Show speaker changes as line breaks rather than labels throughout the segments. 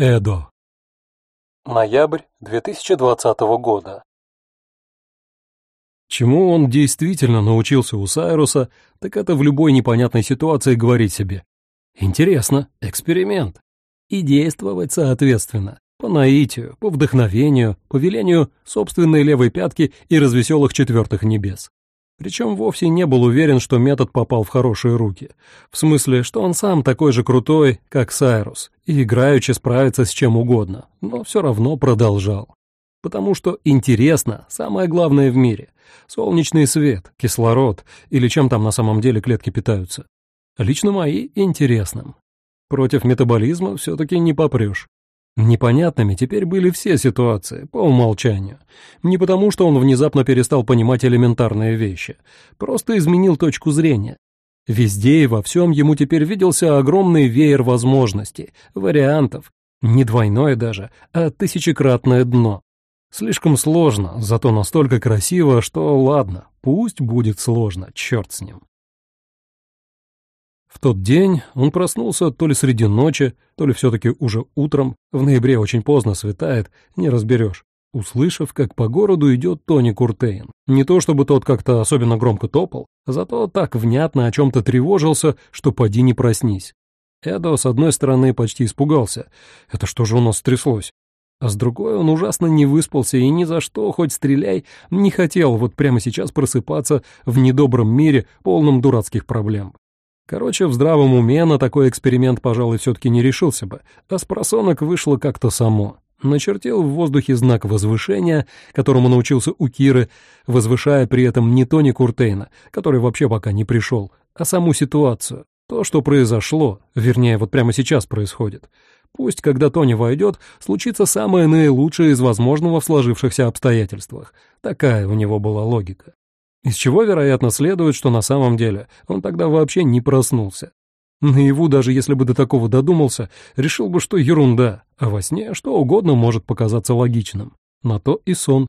Эдо. Ноябрь 2020 года. Чему он действительно научился у Сайруса, так это в любой непонятной ситуации говорить себе «Интересно, эксперимент» и действовать соответственно, по наитию, по вдохновению, по велению собственной левой пятки и развеселых четвертых небес. Причем вовсе не был уверен, что метод попал в хорошие руки. В смысле, что он сам такой же крутой, как Сайрус, и играючи справится с чем угодно, но все равно продолжал. Потому что интересно самое главное в мире. Солнечный свет, кислород или чем там на самом деле клетки питаются. Лично мои интересным. Против метаболизма все-таки не попрешь. Непонятными теперь были все ситуации, по умолчанию. Не потому, что он внезапно перестал понимать элементарные вещи, просто изменил точку зрения. Везде и во всем ему теперь виделся огромный веер возможностей, вариантов, не двойное даже, а тысячекратное дно. Слишком сложно, зато настолько красиво, что ладно, пусть будет сложно, черт с ним. В тот день он проснулся то ли среди ночи, то ли все-таки уже утром, в ноябре очень поздно светает, не разберешь, услышав, как по городу идет Тони Куртейн. Не то чтобы тот как-то особенно громко топал, зато так внятно о чем-то тревожился, что поди не проснись. Эдо, с одной стороны, почти испугался. Это что же у нас стряслось? А с другой он ужасно не выспался и ни за что, хоть стреляй, не хотел вот прямо сейчас просыпаться в недобром мире, полном дурацких проблем. Короче, в здравом уме на такой эксперимент, пожалуй, все-таки не решился бы, а с просонок вышло как-то само. Начертил в воздухе знак возвышения, которому научился у Киры, возвышая при этом не Тони Куртейна, который вообще пока не пришел, а саму ситуацию. То, что произошло, вернее, вот прямо сейчас происходит. Пусть, когда Тони войдет, случится самое наилучшее из возможного в сложившихся обстоятельствах. Такая у него была логика. Из чего, вероятно, следует, что на самом деле он тогда вообще не проснулся. Наяву, даже если бы до такого додумался, решил бы, что ерунда, а во сне что угодно может показаться логичным. На то и сон.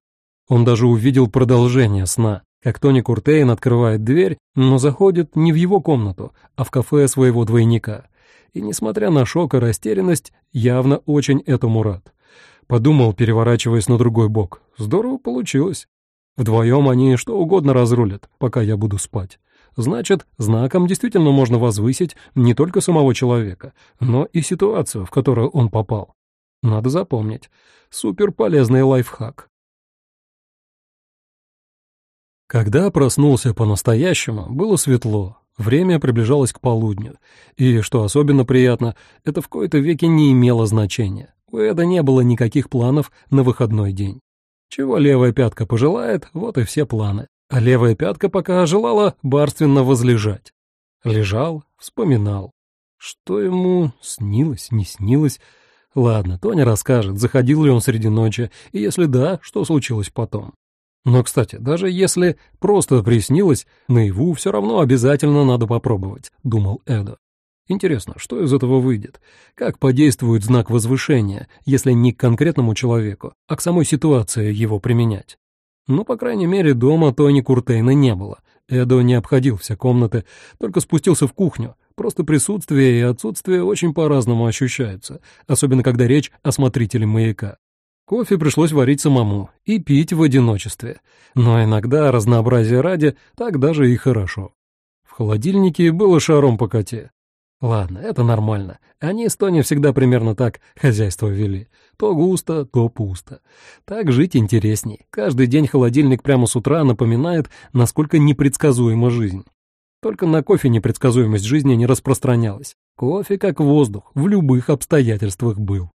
Он даже увидел продолжение сна, как Тони Куртейн открывает дверь, но заходит не в его комнату, а в кафе своего двойника. И, несмотря на шок и растерянность, явно очень этому рад. Подумал, переворачиваясь на другой бок. Здорово получилось. Вдвоем они что угодно разрулят, пока я буду спать. Значит, знаком действительно можно возвысить не только самого человека, но и ситуацию, в которую он попал. Надо запомнить. Суперполезный лайфхак. Когда проснулся по-настоящему, было светло, время приближалось к полудню, и, что особенно приятно, это в кои-то веке не имело значения. У Эда не было никаких планов на выходной день. Чего левая пятка пожелает, вот и все планы. А левая пятка пока желала барственно возлежать. Лежал, вспоминал. Что ему снилось, не снилось? Ладно, Тоня расскажет, заходил ли он среди ночи, и если да, что случилось потом. Но, кстати, даже если просто приснилось, наяву все равно обязательно надо попробовать, думал Эдо. Интересно, что из этого выйдет? Как подействует знак возвышения, если не к конкретному человеку, а к самой ситуации его применять? Ну, по крайней мере, дома Тони Куртейна не было. Эдо не обходил все комнаты, только спустился в кухню. Просто присутствие и отсутствие очень по-разному ощущаются, особенно когда речь о смотрителе маяка. Кофе пришлось варить самому и пить в одиночестве. Но иногда, разнообразие ради, так даже и хорошо. В холодильнике было шаром по коте. Ладно, это нормально. Они с Тони всегда примерно так хозяйство вели. То густо, то пусто. Так жить интересней. Каждый день холодильник прямо с утра напоминает, насколько непредсказуема жизнь. Только на кофе непредсказуемость жизни не распространялась. Кофе как воздух, в любых обстоятельствах был.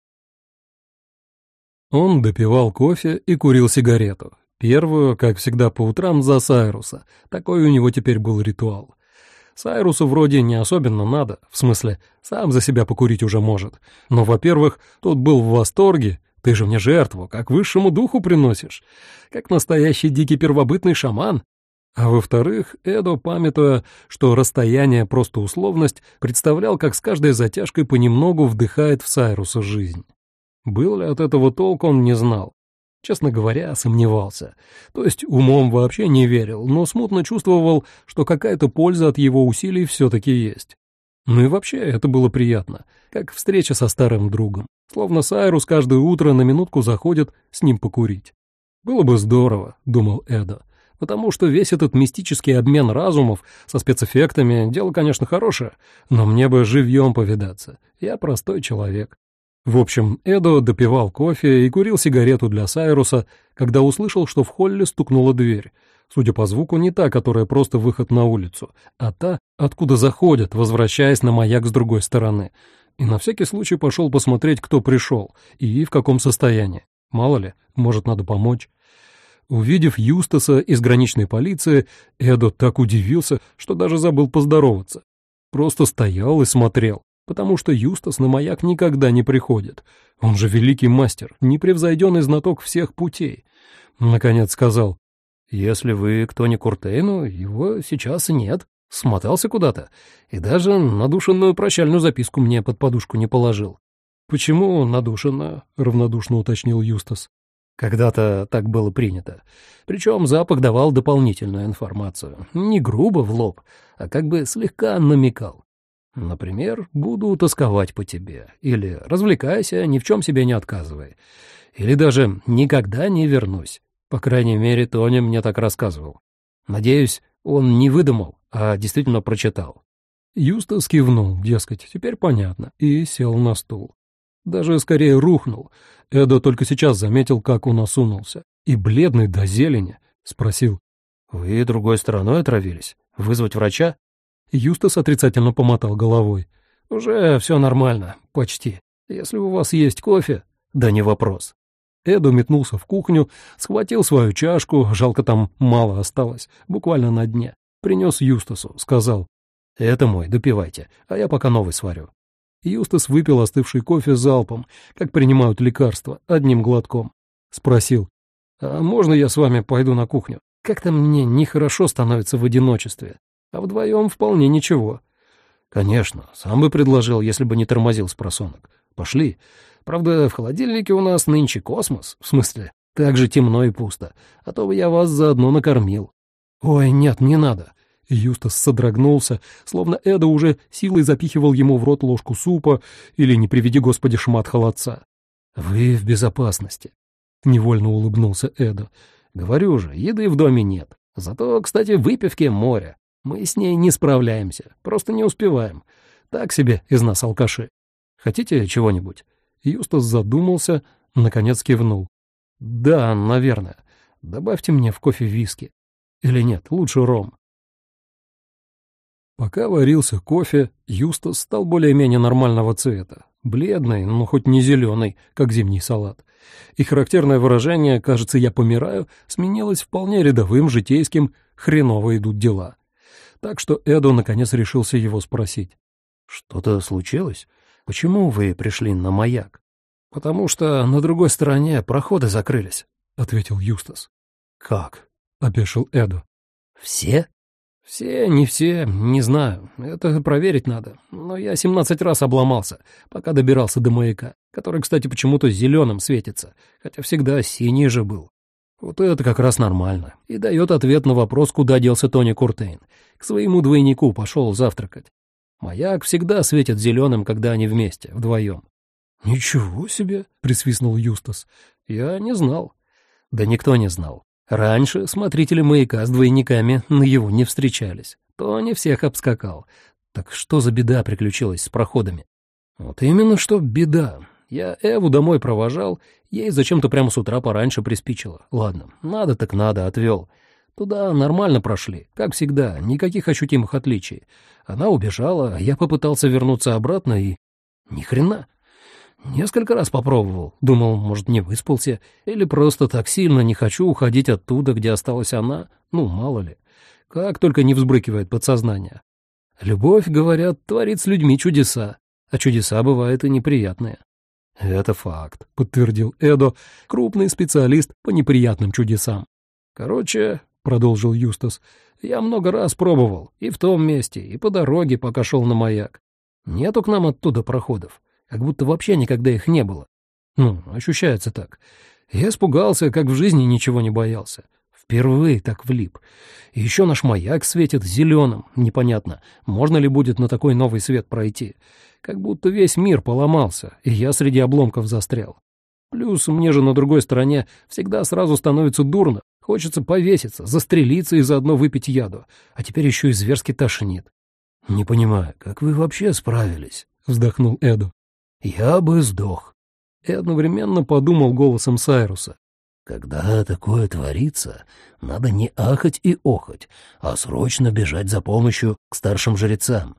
Он допивал кофе и курил сигарету. Первую, как всегда по утрам, за Сайруса. Такой у него теперь был ритуал. Сайрусу вроде не особенно надо, в смысле, сам за себя покурить уже может. Но, во-первых, тот был в восторге, ты же мне жертву, как высшему духу приносишь, как настоящий дикий первобытный шаман. А во-вторых, Эдо, памятуя, что расстояние просто условность, представлял, как с каждой затяжкой понемногу вдыхает в Сайруса жизнь. Был ли от этого толк, он не знал. Честно говоря, сомневался. То есть умом вообще не верил, но смутно чувствовал, что какая-то польза от его усилий все-таки есть. Ну и вообще это было приятно, как встреча со старым другом. Словно Сайрус каждое утро на минутку заходит с ним покурить. «Было бы здорово», — думал Эдо, потому что весь этот мистический обмен разумов со спецэффектами — дело, конечно, хорошее, но мне бы живьем повидаться. Я простой человек. В общем, Эдо допивал кофе и курил сигарету для Сайруса, когда услышал, что в холле стукнула дверь. Судя по звуку, не та, которая просто выход на улицу, а та, откуда заходят, возвращаясь на маяк с другой стороны. И на всякий случай пошел посмотреть, кто пришел и в каком состоянии. Мало ли, может, надо помочь. Увидев Юстаса из граничной полиции, Эдо так удивился, что даже забыл поздороваться. Просто стоял и смотрел, потому что Юстас на маяк никогда не приходит. Он же великий мастер, непревзойденный знаток всех путей. Наконец сказал, «Если вы кто не Куртейну, его сейчас нет. Смотался куда-то. И даже надушенную прощальную записку мне под подушку не положил». «Почему надушенную?» — равнодушно уточнил Юстас. Когда-то так было принято. Причем запах давал дополнительную информацию. Не грубо в лоб, а как бы слегка намекал. Например, буду тосковать по тебе. Или развлекайся, ни в чем себе не отказывай. Или даже никогда не вернусь. По крайней мере, Тоня мне так рассказывал. Надеюсь, он не выдумал, а действительно прочитал. Юстас кивнул, дескать, теперь понятно, и сел на стул. Даже скорее рухнул. Эдо только сейчас заметил, как он осунулся. И бледный до зелени спросил. «Вы другой стороной отравились? Вызвать врача?» Юстас отрицательно помотал головой. «Уже все нормально, почти. Если у вас есть кофе...» «Да не вопрос». Эду метнулся в кухню, схватил свою чашку, жалко там мало осталось, буквально на дне. Принес Юстасу, сказал, «Это мой, допивайте, а я пока новый сварю». Юстас выпил остывший кофе залпом, как принимают лекарства, одним глотком. Спросил, «А можно я с вами пойду на кухню? Как-то мне нехорошо становится в одиночестве, а вдвоем вполне ничего». «Конечно, сам бы предложил, если бы не тормозил с просонок. Пошли. Правда, в холодильнике у нас нынче космос, в смысле, так же темно и пусто, а то бы я вас заодно накормил». «Ой, нет, не надо». Юстас содрогнулся, словно Эда уже силой запихивал ему в рот ложку супа или, не приведи господи, шмат холодца. «Вы в безопасности», — невольно улыбнулся Эда. «Говорю же, еды в доме нет. Зато, кстати, выпивки море. Мы с ней не справляемся, просто не успеваем. Так себе из нас алкаши. Хотите чего-нибудь?» Юстас задумался, наконец кивнул. «Да, наверное. Добавьте мне в кофе виски. Или нет, лучше ром». Пока варился кофе, Юстас стал более-менее нормального цвета. Бледный, но хоть не зеленый, как зимний салат. И характерное выражение «кажется, я помираю» сменилось вполне рядовым житейским «хреново идут дела». Так что Эду наконец решился его спросить. «Что-то случилось? Почему вы пришли на маяк?» «Потому что на другой стороне проходы закрылись», — ответил Юстас. «Как?» — опешил Эду. «Все?» «Все, не все, не знаю. Это проверить надо. Но я семнадцать раз обломался, пока добирался до маяка, который, кстати, почему-то зеленым светится, хотя всегда синий же был. Вот это как раз нормально. И дает ответ на вопрос, куда делся Тони Куртейн. К своему двойнику пошел завтракать. Маяк всегда светит зеленым, когда они вместе, вдвоем. «Ничего себе!» — присвистнул Юстас. «Я не знал». Да никто не знал. Раньше смотрители маяка с двойниками на его не встречались. То не всех обскакал. Так что за беда приключилась с проходами? Вот именно что беда. Я Эву домой провожал, ей зачем-то прямо с утра пораньше приспичило. Ладно, надо так надо, отвел. Туда нормально прошли, как всегда, никаких ощутимых отличий. Она убежала, я попытался вернуться обратно и... Ни хрена. Несколько раз попробовал. Думал, может, не выспался. Или просто так сильно не хочу уходить оттуда, где осталась она. Ну, мало ли. Как только не взбрыкивает подсознание. Любовь, говорят, творит с людьми чудеса. А чудеса бывают и неприятные. «Это факт», — подтвердил Эдо, крупный специалист по неприятным чудесам. «Короче, — продолжил Юстас, — я много раз пробовал, и в том месте, и по дороге, пока шел на маяк. Нету к нам оттуда проходов, как будто вообще никогда их не было. Ну, ощущается так. Я испугался, как в жизни ничего не боялся.
Впервые так влип. И еще наш маяк светит зеленым. Непонятно, можно ли будет на такой новый свет пройти. Как будто весь мир поломался, и я среди обломков застрял. Плюс мне же на другой стороне всегда сразу становится дурно. Хочется повеситься, застрелиться и заодно выпить яду. А теперь еще и зверски тошнит.
«Не понимаю, как вы вообще справились?»
— вздохнул Эду.
«Я бы сдох».
И одновременно подумал голосом Сайруса.
Когда такое творится, надо не ахать и охать, а срочно бежать за помощью к старшим жрецам.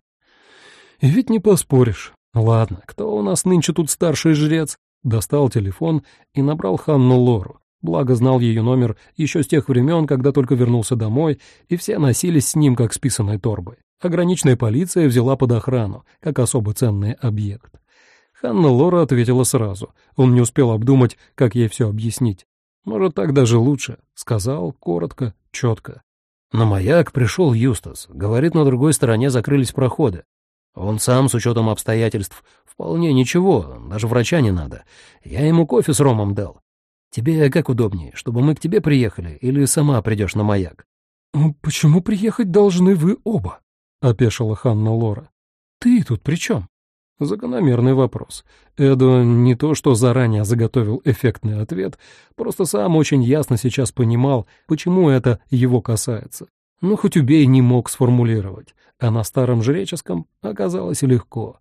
И ведь не поспоришь. Ладно, кто у нас нынче тут старший жрец? Достал телефон и набрал Ханну Лору. Благо знал ее номер еще с тех времен, когда только вернулся домой, и все носились с ним, как с писаной торбой. Ограниченная полиция взяла под охрану, как особо ценный объект. Ханна Лора ответила сразу. Он не успел обдумать, как ей все объяснить. Может, так даже лучше. Сказал коротко, четко.
На маяк пришел Юстас. Говорит, на другой стороне закрылись проходы. Он сам, с учетом обстоятельств, вполне ничего, даже врача не надо. Я ему кофе с ромом дал. Тебе как удобнее, чтобы мы к тебе приехали или сама придешь на маяк?
«Почему приехать должны вы оба?» — опешила Ханна Лора. «Ты тут при чем?» Закономерный вопрос. Эду не то что заранее заготовил эффектный ответ, просто сам очень ясно сейчас понимал, почему это его касается. Но хоть убей не мог сформулировать, а на старом жреческом оказалось легко.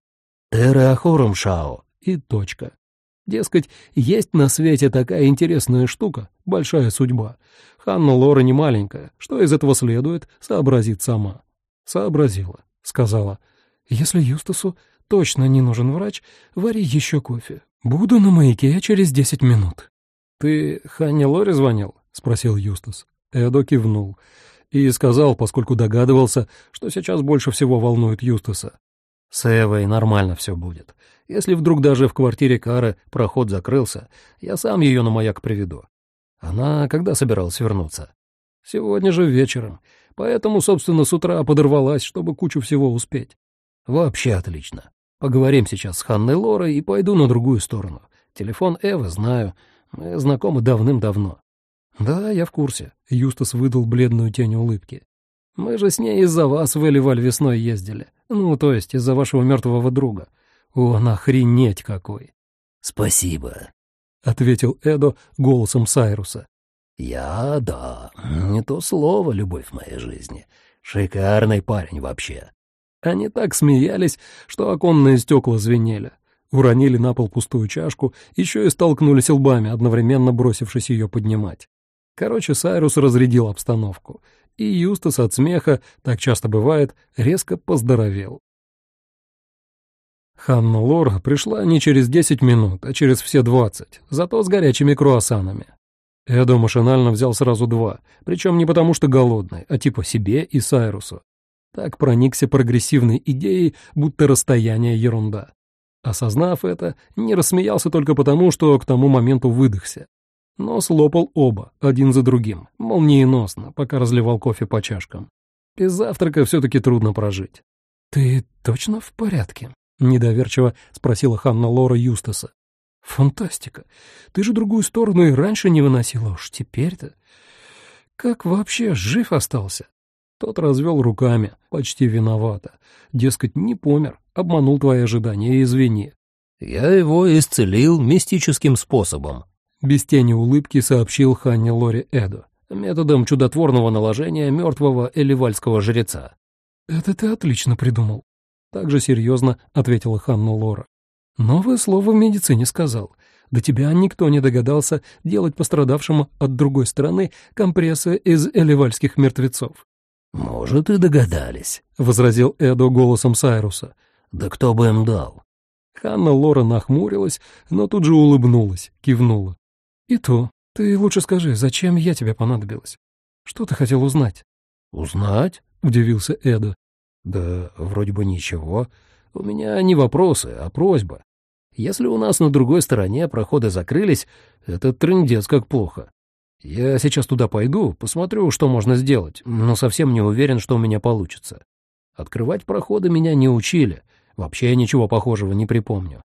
«Терре ахорум шао»
и точка. Дескать, есть на свете такая интересная штука, большая судьба. Ханна Лора не маленькая, что из этого следует, сообразит сама. Сообразила, сказала, если Юстасу точно не нужен врач, вари еще кофе. Буду на маяке через десять минут». «Ты Ханне Лоре звонил?» — спросил Юстас. Эдо кивнул и сказал, поскольку догадывался, что сейчас больше всего волнует Юстаса.
«С Эвой нормально все будет. Если вдруг даже в квартире Кары проход закрылся, я сам ее на маяк приведу. Она когда собиралась вернуться?» «Сегодня же вечером. Поэтому, собственно, с утра подорвалась, чтобы кучу всего успеть». «Вообще отлично. Поговорим сейчас с Ханной Лорой и пойду на другую сторону. Телефон Эвы знаю. Мы знакомы давным-давно.
Да, я в курсе. Юстас выдал бледную тень улыбки.
Мы же с ней из-за вас в Эливаль весной ездили. Ну, то есть из-за вашего мертвого друга. Он охренеть какой.
Спасибо, —
ответил Эдо голосом Сайруса.
«Я, да, не то слово, любовь в моей жизни. Шикарный парень вообще.
Они так смеялись, что оконные стекла звенели. Уронили на пол пустую чашку, еще и столкнулись лбами, одновременно бросившись ее поднимать. Короче, Сайрус разрядил обстановку, и Юстас от смеха, так часто бывает, резко поздоровел. Ханна Лор пришла не через десять минут, а через все двадцать, зато с горячими круассанами. Эдо машинально взял сразу два, причем не потому что голодный, а типа себе и Сайрусу. Так проникся прогрессивной идеей, будто расстояние — ерунда. Осознав это, не рассмеялся только потому, что к тому моменту выдохся. Но слопал оба, один за другим, молниеносно, пока разливал кофе по чашкам. Без завтрака все-таки трудно прожить. «Ты точно в порядке?» — недоверчиво спросила Ханна Лора Юстаса. «Фантастика! Ты же другую сторону и раньше не выносила, уж теперь-то...» «Как вообще жив остался?» Тот развел руками, почти виновато. Дескать, не помер, обманул твои ожидания, извини.
«Я его исцелил мистическим способом», —
без тени улыбки сообщил Ханне Лори Эду,
методом чудотворного наложения мертвого эливальского жреца.
«Это ты отлично придумал», — также серьезно ответила Ханна Лора. «Новое слово в медицине сказал. До тебя никто не догадался делать пострадавшему от другой стороны компрессы из эливальских мертвецов.
«Может, и догадались», —
возразил Эдо голосом Сайруса.
«Да кто бы им дал?»
Ханна Лора нахмурилась, но тут же улыбнулась, кивнула. «И то. Ты лучше скажи, зачем я тебе понадобилась? Что ты хотел узнать?»
«Узнать?» — удивился Эдо. «Да вроде бы ничего. У меня не вопросы, а просьба. Если у нас на другой стороне проходы закрылись, это трындец как плохо. Я сейчас туда пойду, посмотрю, что можно сделать, но совсем не уверен, что у меня получится. Открывать проходы меня не учили, вообще я ничего похожего не припомню.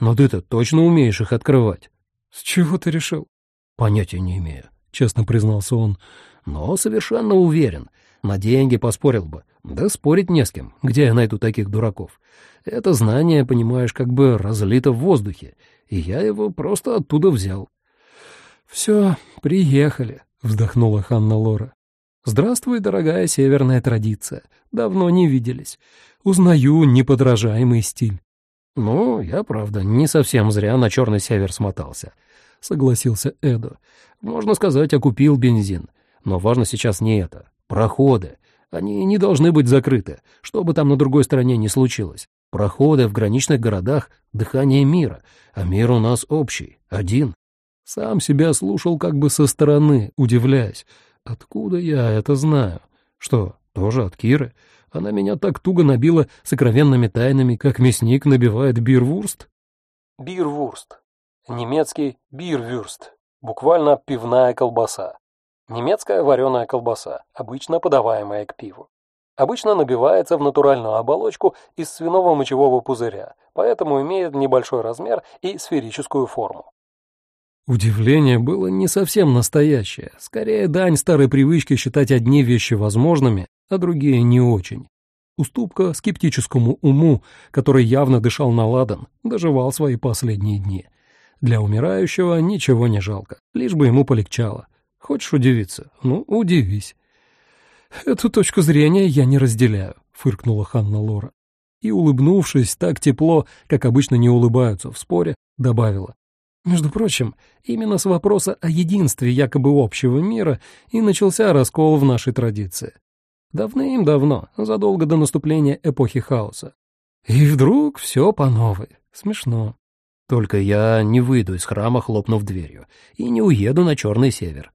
Но ты-то точно умеешь их открывать.
С чего ты решил?
Понятия не имею,
честно признался он.
но совершенно уверен. На деньги поспорил бы. Да спорить не с кем, где я найду таких дураков. Это знание, понимаешь, как бы разлито в воздухе, и я его просто оттуда взял.
«Все, приехали», — вздохнула Ханна Лора. «Здравствуй, дорогая северная традиция. Давно не виделись. Узнаю неподражаемый стиль».
«Ну, я, правда, не совсем зря на черный север смотался», — согласился Эдо. «Можно сказать, окупил бензин. Но важно сейчас не это. Проходы. Они не должны быть закрыты, что бы там на другой стороне ни случилось. Проходы в граничных городах — дыхание мира, а мир у нас общий, один. Сам себя слушал как бы со стороны, удивляясь. Откуда я это знаю? Что, тоже от Киры? Она меня так туго набила сокровенными тайнами, как мясник набивает бирвурст?
Бирвурст. Немецкий бирвюрст. Буквально пивная колбаса. Немецкая вареная колбаса, обычно подаваемая к пиву. Обычно набивается в натуральную оболочку из свиного мочевого пузыря, поэтому имеет небольшой размер и сферическую форму. Удивление было не совсем настоящее, скорее дань старой привычки считать одни вещи возможными, а другие не очень. Уступка скептическому уму, который явно дышал на ладан, доживал свои последние дни. Для умирающего ничего не жалко, лишь бы ему полегчало. Хочешь удивиться? Ну, удивись. «Эту точку зрения я не разделяю», — фыркнула Ханна Лора. И, улыбнувшись так тепло, как обычно не улыбаются в споре, добавила. «Между прочим, именно с вопроса о единстве якобы общего мира и начался раскол в нашей традиции. Давным-давно, задолго до наступления эпохи хаоса. И вдруг все по новой. Смешно.
Только я не выйду из храма, хлопнув дверью, и не уеду на Черный Север.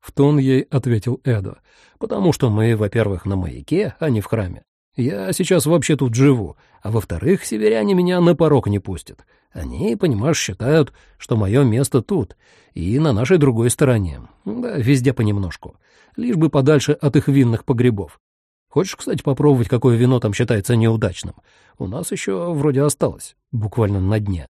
В тон ей ответил Эдо.
«Потому что мы, во-первых, на маяке, а не в храме. Я сейчас вообще тут живу, а во-вторых, северяне меня на порог не пустят. Они, понимаешь, считают, что мое место тут и на нашей другой стороне. Да, везде понемножку. Лишь бы подальше от их винных погребов. Хочешь, кстати, попробовать, какое вино там считается неудачным? У нас еще вроде осталось, буквально на дне».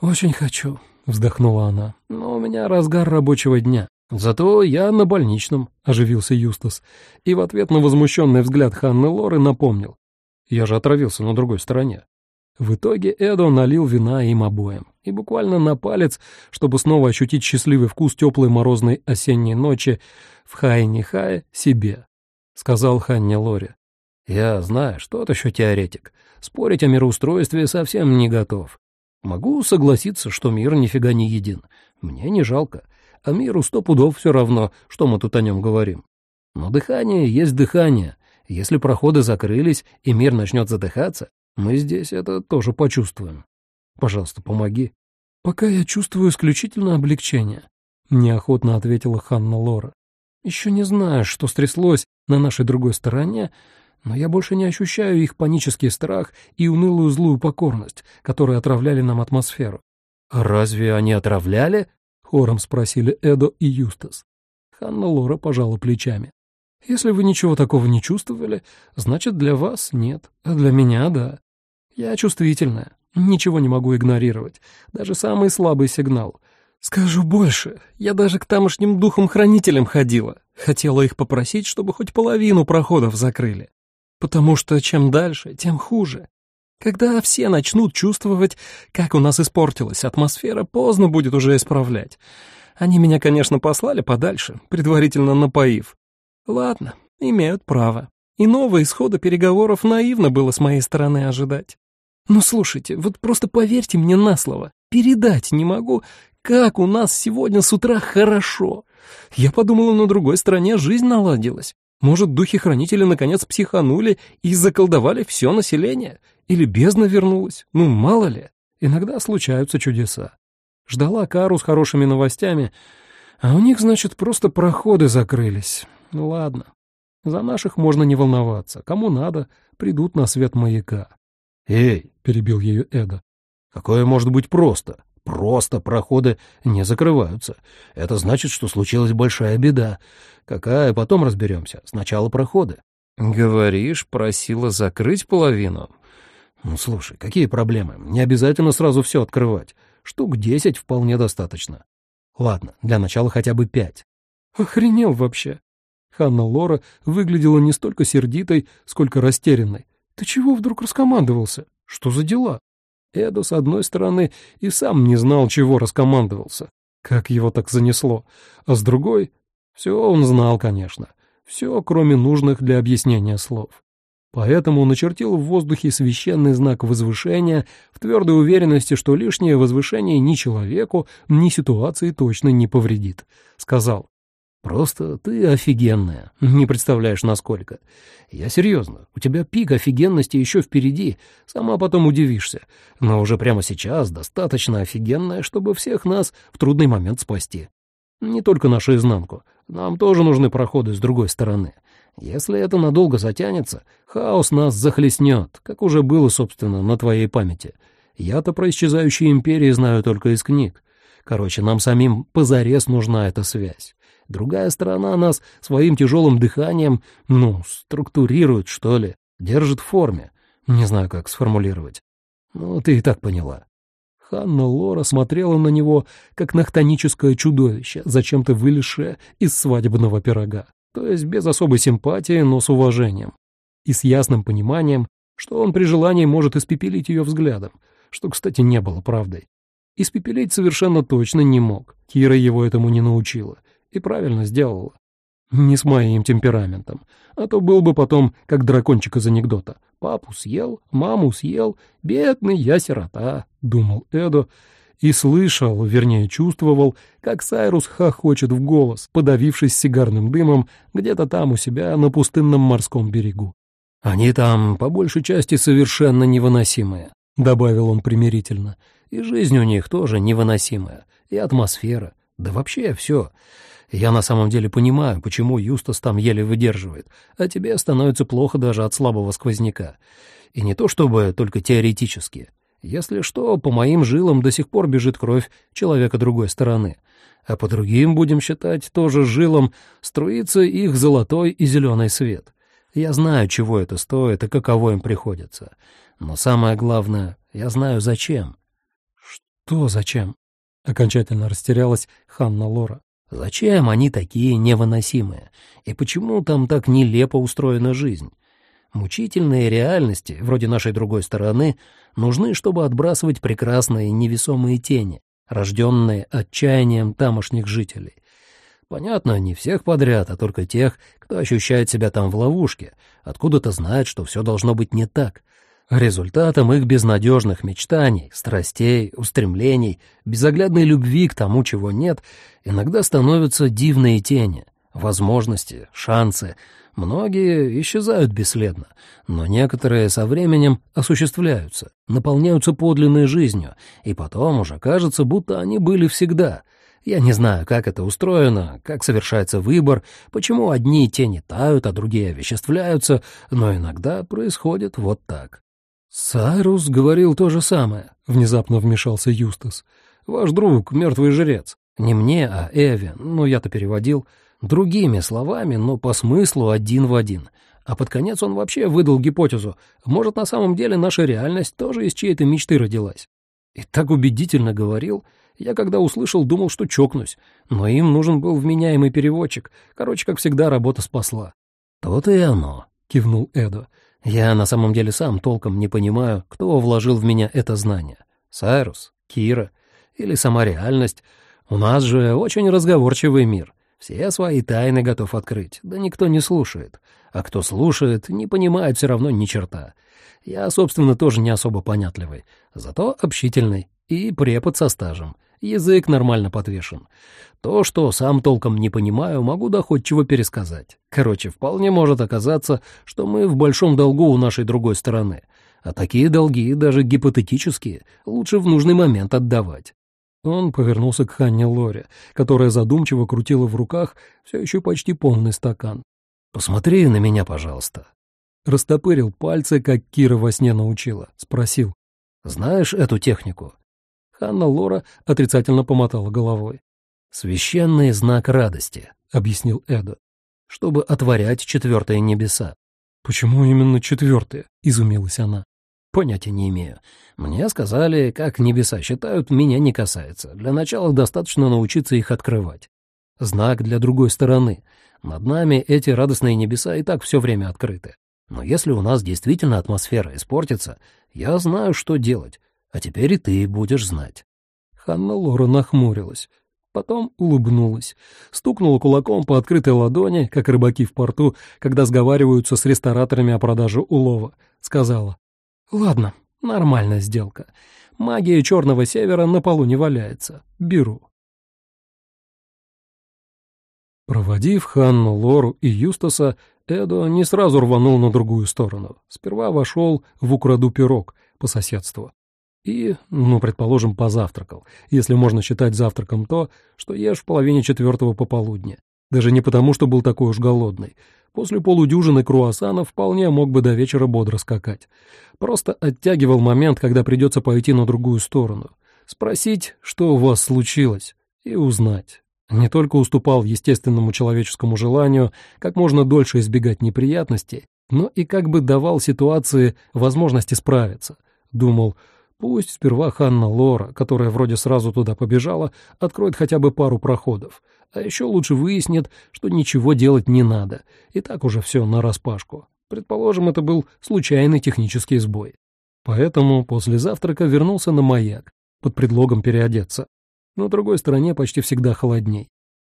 «Очень хочу», — вздохнула она, — «но у меня разгар рабочего дня. «Зато я на больничном», — оживился Юстас, и в ответ на возмущенный взгляд Ханны Лоры напомнил. «Я же отравился на другой стороне». В итоге Эдо налил вина им обоим, и буквально на палец, чтобы снова ощутить счастливый вкус теплой морозной осенней ночи, в хае-не-хае себе, — сказал Ханне Лоре.
«Я знаю, что ты еще теоретик. Спорить о мироустройстве совсем не готов. Могу согласиться, что мир нифига не един. Мне не жалко а миру сто пудов все равно, что мы тут о нем говорим. Но дыхание есть дыхание. Если проходы закрылись, и мир начнет задыхаться, мы здесь это тоже почувствуем. Пожалуйста, помоги.
Пока я чувствую исключительно облегчение, — неохотно ответила Ханна Лора. Еще не знаю, что стряслось на нашей другой стороне, но я больше не ощущаю их панический страх и унылую злую покорность, которые отравляли нам атмосферу.
«Разве они отравляли?»
Хором спросили Эдо и Юстас. Ханна Лора пожала плечами. «Если вы ничего такого не чувствовали, значит, для вас нет, а для меня — да. Я чувствительная, ничего не могу игнорировать, даже самый слабый сигнал. Скажу больше, я даже к тамошним духам-хранителям ходила, хотела их попросить, чтобы хоть половину проходов закрыли. Потому что чем дальше, тем хуже. Когда все начнут чувствовать, как у нас испортилась атмосфера, поздно будет уже исправлять. Они меня, конечно, послали подальше, предварительно напоив. Ладно, имеют право. Иного исхода переговоров наивно было с моей стороны ожидать. Но слушайте, вот просто поверьте мне на слово, передать не могу, как у нас сегодня с утра хорошо. Я подумала, на другой стороне жизнь наладилась. Может, духи-хранители наконец психанули и заколдовали все население? Или бездна вернулась? Ну, мало ли. Иногда случаются чудеса. Ждала Кару с хорошими новостями, а у них, значит, просто проходы закрылись. Ну, ладно. За наших можно не волноваться. Кому надо, придут на свет маяка.
«Эй!» — перебил ее Эда. «Какое может быть просто? Просто проходы не закрываются. Это значит, что случилась большая беда. Какая, потом разберемся. Сначала проходы».
«Говоришь, просила закрыть половину?»
Ну, слушай, какие проблемы? Не обязательно сразу все открывать. Штук десять вполне достаточно. Ладно, для начала хотя бы пять.
Охренел вообще. Ханна Лора выглядела не столько сердитой, сколько растерянной. Ты чего вдруг раскомандовался? Что за дела? Эду, с одной стороны, и сам не знал, чего раскомандовался. Как его так занесло. А с другой... Все он знал, конечно. Все, кроме нужных для объяснения слов. Поэтому начертил в воздухе священный знак возвышения в твердой уверенности, что лишнее возвышение ни человеку, ни ситуации точно не повредит. Сказал, Просто ты офигенная, не представляешь, насколько. Я серьезно, у тебя пик офигенности еще впереди, сама потом удивишься, но уже прямо сейчас достаточно офигенная, чтобы всех нас в трудный момент спасти. Не только нашу изнанку, нам тоже нужны проходы с другой стороны. Если это надолго затянется, хаос нас захлестнет, как уже было, собственно, на твоей памяти. Я-то про исчезающие империи знаю только из книг. Короче, нам самим позарез нужна эта связь. Другая сторона нас своим тяжелым дыханием, ну, структурирует, что ли, держит в форме. Не знаю, как сформулировать. Ну, ты и так поняла. Ханна Лора смотрела на него, как на хтоническое чудовище, зачем-то вылезшее из свадебного пирога. То есть без особой симпатии, но с уважением. И с ясным пониманием, что он при желании может испепелить ее взглядом, что, кстати, не было правдой. Испепелить совершенно точно не мог. Кира его этому не научила. И правильно сделала. Не с моим темпераментом. А то был бы потом, как дракончик из анекдота. «Папу съел, маму съел, бедный я сирота», — думал Эдо, и слышал, вернее чувствовал, как Сайрус хохочет в голос, подавившись сигарным дымом где-то там у себя на пустынном морском берегу. «Они там, по большей части, совершенно невыносимые», — добавил он примирительно. «И жизнь у них тоже невыносимая, и атмосфера, да вообще все. Я на самом деле понимаю, почему Юстас там еле выдерживает, а тебе становится плохо даже от слабого сквозняка. И не то чтобы только теоретически. Если что, по моим жилам до сих пор бежит кровь человека другой стороны. А по другим, будем считать, тоже жилам струится их золотой и зеленый свет. Я знаю, чего это стоит и каково им приходится. Но самое главное, я знаю, зачем.
Что зачем? Окончательно растерялась Ханна Лора.
Зачем они такие невыносимые? И почему там так нелепо устроена жизнь? Мучительные реальности, вроде нашей другой стороны, нужны, чтобы отбрасывать прекрасные невесомые тени, рожденные отчаянием тамошних жителей. Понятно, не всех подряд, а только тех, кто ощущает себя там в ловушке, откуда-то знает, что все должно быть не так — Результатом их безнадежных мечтаний, страстей, устремлений, безоглядной любви к тому, чего нет, иногда становятся дивные тени, возможности, шансы. Многие исчезают бесследно, но некоторые со временем осуществляются, наполняются подлинной жизнью, и потом уже кажется, будто они были всегда. Я не знаю, как это устроено, как совершается выбор, почему одни тени тают, а другие овеществляются, но иногда происходит вот так.
«Сайрус говорил то же самое», — внезапно вмешался Юстас. «Ваш друг, мертвый жрец. Не мне, а Эви, ну я-то переводил. Другими словами, но по смыслу один в один. А под конец он вообще выдал гипотезу. Может, на самом деле наша реальность тоже из чьей-то мечты родилась. И так убедительно говорил. Я когда услышал, думал, что чокнусь. Но им нужен был вменяемый переводчик. Короче, как всегда, работа спасла.
«То-то и оно», — кивнул Эдо. Я на самом деле сам толком не понимаю, кто вложил в меня это знание. Сайрус, Кира или сама реальность. У нас же очень разговорчивый мир. Все свои тайны готов открыть, да никто не слушает. А кто слушает, не понимает все равно ни черта. Я, собственно, тоже не особо понятливый, зато общительный и препод со стажем. Язык нормально подвешен. То, что сам толком не понимаю, могу доходчиво пересказать. Короче, вполне может оказаться, что мы в большом долгу у нашей другой стороны. А такие долги, даже гипотетические, лучше в нужный момент отдавать.
Он повернулся к Ханне Лоре, которая задумчиво крутила в руках все еще почти полный стакан.
«Посмотри на меня, пожалуйста».
Растопырил пальцы, как Кира во сне научила. Спросил.
«Знаешь эту технику?»
Ханна Лора отрицательно помотала головой.
«Священный знак радости», — объяснил Эдо, — «чтобы отворять четвертые небеса».
«Почему именно четвертые?» — изумилась она.
«Понятия не имею. Мне сказали, как небеса считают, меня не касается. Для начала достаточно научиться их открывать». знак для другой стороны. Над нами эти радостные небеса и так все время открыты. Но если у нас действительно атмосфера испортится, я знаю, что делать, а теперь и ты будешь знать».
Ханна Лора нахмурилась. Потом улыбнулась, стукнула кулаком по открытой ладони, как рыбаки в порту, когда сговариваются с рестораторами о продаже улова. Сказала, «Ладно, нормальная сделка. Магия Черного Севера на полу не валяется. Беру». Проводив Ханну, Лору и Юстаса, Эдо не сразу рванул на другую сторону. Сперва вошел в украду пирог по соседству. И, ну, предположим, позавтракал, если можно считать завтраком то, что ешь в половине четвертого пополудня. Даже не потому, что был такой уж голодный. После полудюжины круассанов вполне мог бы до вечера бодро скакать. Просто оттягивал момент, когда придется пойти на другую сторону. Спросить, что у вас случилось, и узнать. Не только уступал естественному человеческому желанию как можно дольше избегать неприятностей, но и как бы давал ситуации возможности справиться. Думал, Пусть сперва Ханна Лора, которая вроде сразу туда побежала, откроет хотя бы пару проходов, а еще лучше выяснит, что ничего делать не надо, и так уже все нараспашку. Предположим, это был случайный технический сбой. Поэтому после завтрака вернулся на маяк, под предлогом переодеться. На другой стороне почти всегда холодней.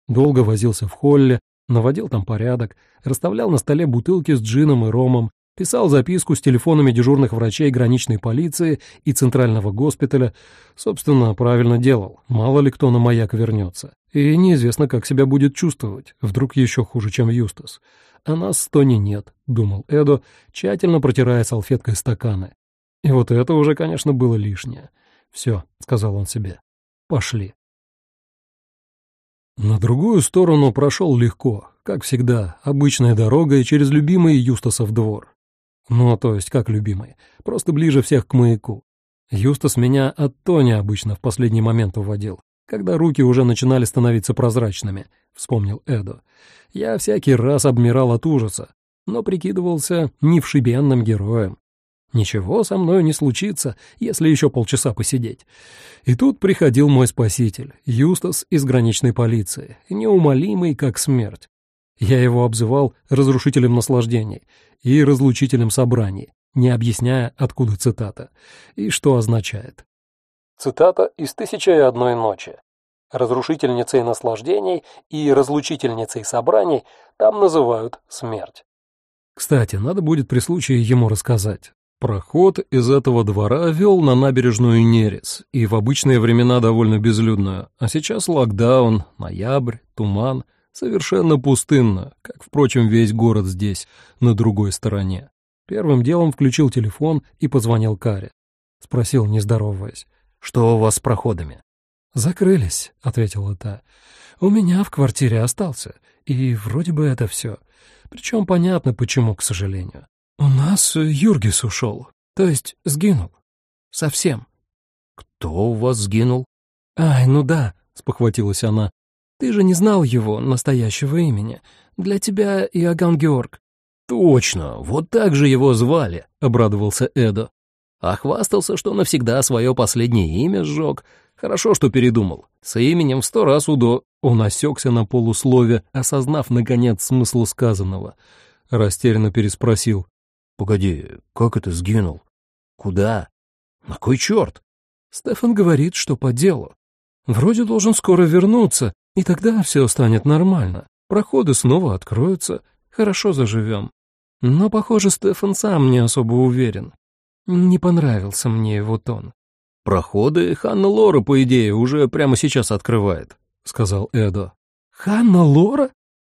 Долго возился в холле, наводил там порядок, расставлял на столе бутылки с джином и ромом, Писал записку с телефонами дежурных врачей граничной полиции и центрального госпиталя. Собственно, правильно делал. Мало ли кто на маяк вернется. И неизвестно, как себя будет чувствовать. Вдруг еще хуже, чем Юстас. А нас с Тони нет, думал Эдо, тщательно протирая салфеткой стаканы. И вот это уже, конечно, было лишнее. Все, сказал он себе. Пошли. На другую сторону прошел легко, как всегда, обычная дорога и через любимый Юстасов двор. Ну, то есть как любимый, просто ближе всех к маяку. Юстас меня от Тони обычно в последний момент уводил, когда руки уже начинали становиться прозрачными, вспомнил Эдо. Я всякий раз обмирал от ужаса, но прикидывался невшибенным героем. Ничего со мной не случится, если еще полчаса посидеть. И тут приходил мой спаситель, Юстас из граничной полиции, неумолимый как смерть. Я его обзывал разрушителем наслаждений и разлучителем собраний, не объясняя, откуда цитата и что означает. Цитата из «Тысяча и одной ночи». Разрушительницей наслаждений и разлучительницей собраний там называют смерть. Кстати, надо будет при случае ему рассказать. Проход из этого двора вел на набережную Нерес, и в обычные времена довольно безлюдную, а сейчас локдаун, ноябрь, туман — Совершенно пустынно, как, впрочем, весь город здесь, на другой стороне. Первым делом включил телефон и позвонил Каре. Спросил, не здороваясь, «Что у вас с проходами?» «Закрылись», — ответила та. «У меня в квартире остался, и вроде бы это все. Причем понятно, почему, к сожалению. У нас Юргис ушел, то есть сгинул. Совсем».
«Кто у вас сгинул?»
«Ай, ну да», — спохватилась она. Ты же не знал его настоящего имени. Для тебя Иоганн Георг».
«Точно, вот так же его звали», — обрадовался Эдо. А хвастался, что навсегда свое последнее имя сжег. Хорошо, что передумал. С именем в сто раз удо... Он осекся на полуслове, осознав, наконец, смысл сказанного. Растерянно переспросил. «Погоди, как это сгинул? Куда? На кой черт?»
Стефан говорит, что по делу. Вроде должен скоро вернуться, и тогда все станет нормально. Проходы снова откроются, хорошо заживем. Но, похоже, Стефан сам не особо уверен. Не понравился мне его тон.
«Проходы Ханна Лора, по идее, уже прямо сейчас открывает», — сказал Эдо.
«Ханна Лора?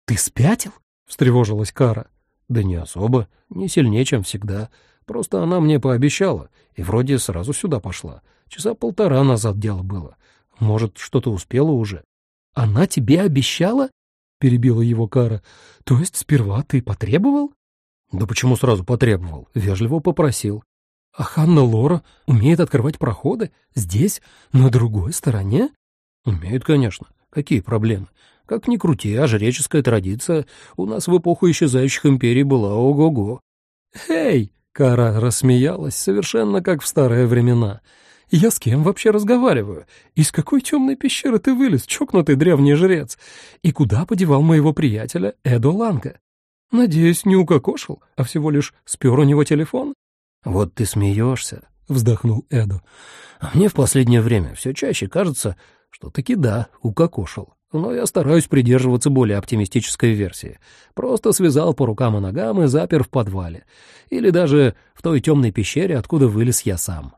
Ты спятил?» — встревожилась Кара.
«Да не особо, не сильнее, чем всегда. Просто она мне пообещала, и вроде сразу сюда пошла. Часа полтора назад дело было. Может, что-то успела уже.
«Она тебе обещала?» — перебила его Кара. «То есть сперва ты потребовал?»
«Да почему сразу потребовал? Вежливо попросил».
«А Ханна Лора умеет открывать проходы? Здесь, на другой стороне?»
«Умеет, конечно. Какие проблемы? Как ни крути, а жреческая традиция у нас в эпоху исчезающих империй была ого-го».
«Эй!» — Кара рассмеялась, совершенно как в старые времена. Я с кем вообще разговариваю? Из какой темной пещеры ты вылез, чокнутый древний жрец? И куда подевал моего приятеля Эдо Ланга? Надеюсь, не укокошил, а всего лишь спер у него телефон?
Вот ты смеешься, вздохнул Эдо. А мне в последнее время все чаще кажется, что таки да, укокошил. Но я стараюсь придерживаться более оптимистической версии. Просто связал по рукам и ногам и запер в подвале. Или даже в той темной пещере, откуда вылез я сам.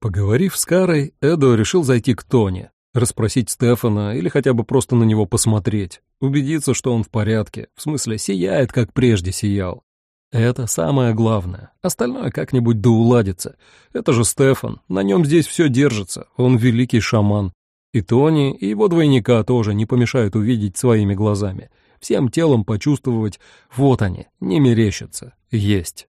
Поговорив с Карой, Эдо решил зайти к Тоне, расспросить Стефана или хотя бы просто на него посмотреть, убедиться, что он в порядке, в смысле сияет, как прежде сиял. Это самое главное. Остальное как-нибудь да уладится. Это же Стефан, на нем здесь все держится, он великий шаман. И Тони, и его двойника тоже не помешают увидеть своими глазами. Всем телом почувствовать, вот они, не мерещатся, есть.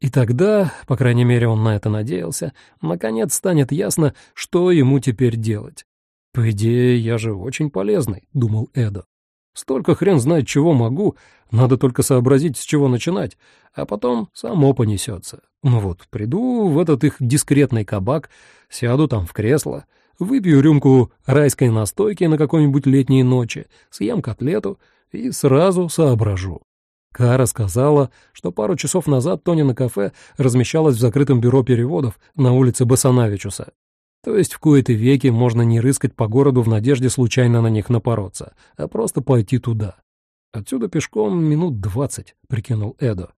И тогда, по крайней мере он на это надеялся, наконец станет ясно, что ему теперь делать. «По идее, я же очень полезный», — думал Эдо. «Столько хрен знает, чего могу, надо только сообразить, с чего начинать, а потом само понесется. Ну вот, приду в этот их дискретный кабак, сяду там в кресло, выпью рюмку райской настойки на какой-нибудь летней ночи, съем котлету и сразу соображу. Кара сказала, что пару часов назад Тони на кафе размещалась в закрытом бюро переводов на улице Басанавичуса. То есть в кои-то веки можно не рыскать по городу в надежде случайно на них напороться, а просто пойти туда. Отсюда пешком минут двадцать, прикинул Эдо.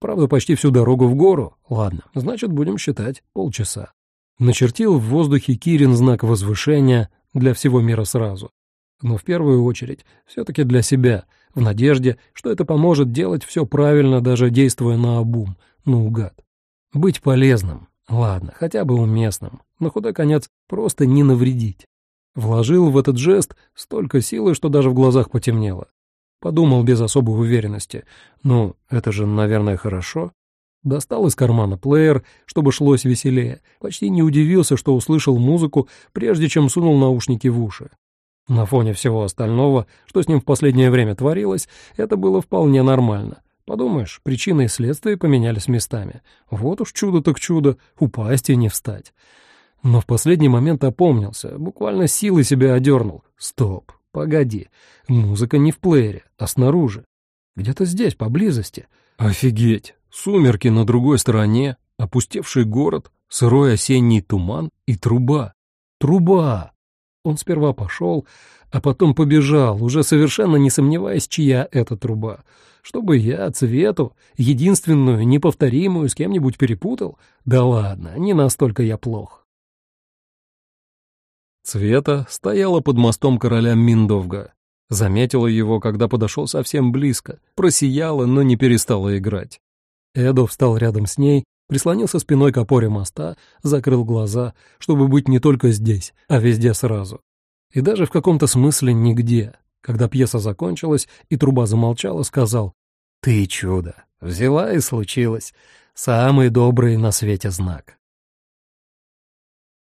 Правда, почти всю дорогу в гору. Ладно, значит, будем считать полчаса. Начертил в воздухе Кирин знак возвышения для всего мира сразу. Но в первую очередь все-таки для себя, в надежде, что это поможет делать все правильно, даже действуя на обум, наугад. Быть полезным, ладно, хотя бы уместным, на худой конец просто не навредить. Вложил в этот жест столько силы, что даже в глазах потемнело. Подумал без особой уверенности. Ну, это же, наверное, хорошо. Достал из кармана плеер, чтобы шлось веселее. Почти не удивился, что услышал музыку, прежде чем сунул наушники в уши. На фоне всего остального, что с ним в последнее время творилось, это было вполне нормально. Подумаешь, причины и следствия поменялись местами. Вот уж чудо так чудо, упасть и не встать. Но в последний момент опомнился, буквально силой себя одернул. Стоп, погоди, музыка не в плеере, а снаружи. Где-то здесь, поблизости. Офигеть, Сумерки на другой стороне, опустевший город, сырой осенний туман и труба. Труба! Он сперва пошел, а потом побежал, уже совершенно не сомневаясь, чья это труба. Чтобы я цвету, единственную, неповторимую, с кем-нибудь перепутал? Да ладно, не настолько я плох. Цвета стояла под мостом короля Миндовга. Заметила его, когда подошел совсем близко, просияла, но не перестала играть. Эдо встал рядом с ней, прислонился спиной к опоре моста, закрыл глаза, чтобы быть не только здесь, а везде сразу. И даже в каком-то смысле нигде. Когда пьеса закончилась и труба замолчала, сказал «Ты чудо! Взяла и случилось. Самый добрый на свете знак».